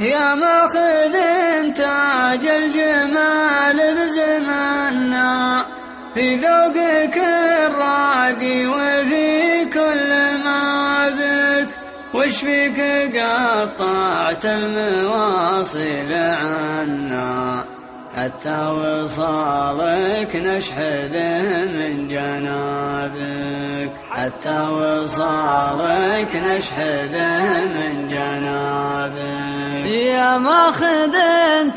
يا ماخذ تاج الجمال بزماننا في ذوقك الراقي وفي كل ما بك. وش فيك قطعت المواصل عنا؟ حتى وصالك نشحذه من جنابك. حتى وصالك نشحذه من جنابك. يا ماخذ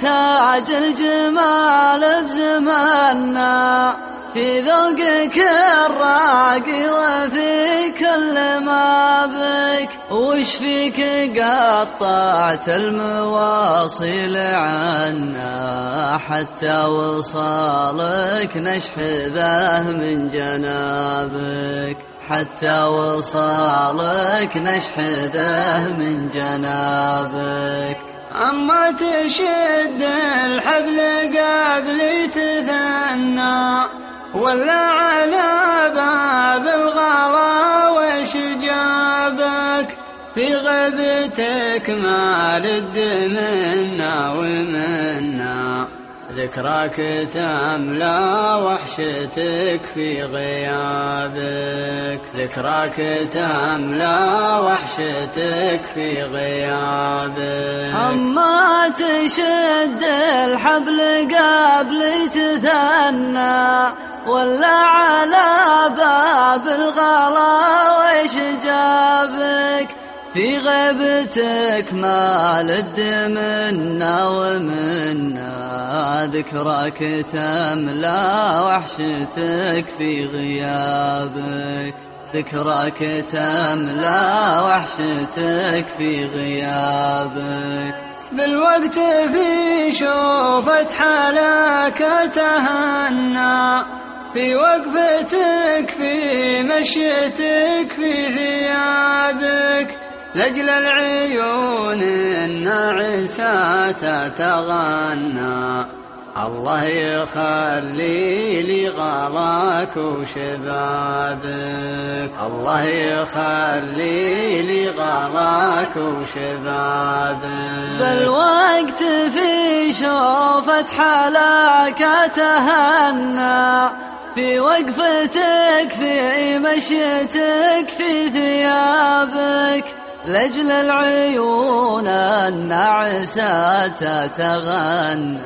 تاج الجمال بزماننا في ذوقك الراقي وفي كل ما بك وش فيك قطعت المواصل عنا حتى وصالك نشحذه من جنابك. حتى وصالك نشحذه من جنابك. أما تشد الحبل قبل تثنى ولا على باب الغلا وش جابك في غيبتك مال الدمنا ومنا. ذكراك تملا وحشتك في غيابك. ذكراك تملا وحشتك في غيابك. أما تشد الحبل قبل تثنى ولا على باب الغلا وش جابك. في غيبتك مال الدمنا ومنا. ذكراك تملا وحشتك في غيابك. ذكراك تملا وحشتك في غيابك. بالوقت في شوفة حالك تهنى. في وقفتك في مشيتك في ثيابك لجل العيون الناعسات تغنى. الله يخلي لي غلاك وشبابك الله يخلي لي غلاك وشبابك بالوقت في شوفة حلاك تهنى. في وقفتك في مشيتك في ثيابك. لجل العيون النعسات تغنى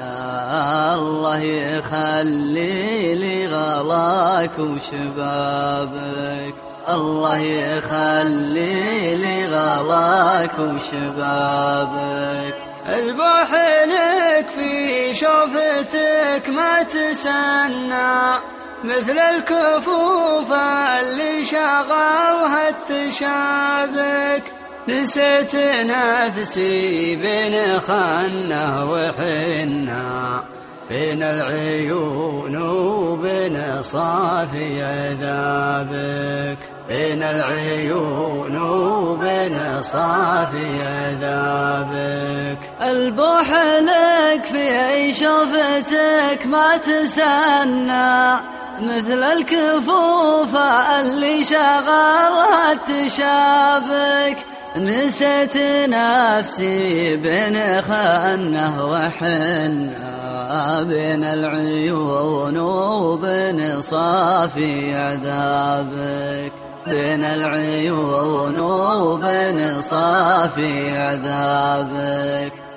الله يخلي لي غلاك وشبابك الله يخلي لي غلاك وشبابك البوح لك في شوفتك ما تسنى. مثل الكفوف اللي شغلها التشابك نسيت نفسي بين خنه وحنه بين العيون وبين صافي عذابك. بين العيون وبين صافي عذابك. البوح لك في شوفتك ما تسنى مثل الكفوف اللي شغلها التشابك نسيت نفسي بين خنه وحنه بين العيون وبين صافي عذابك. بين العيون وبين صافي عذابك.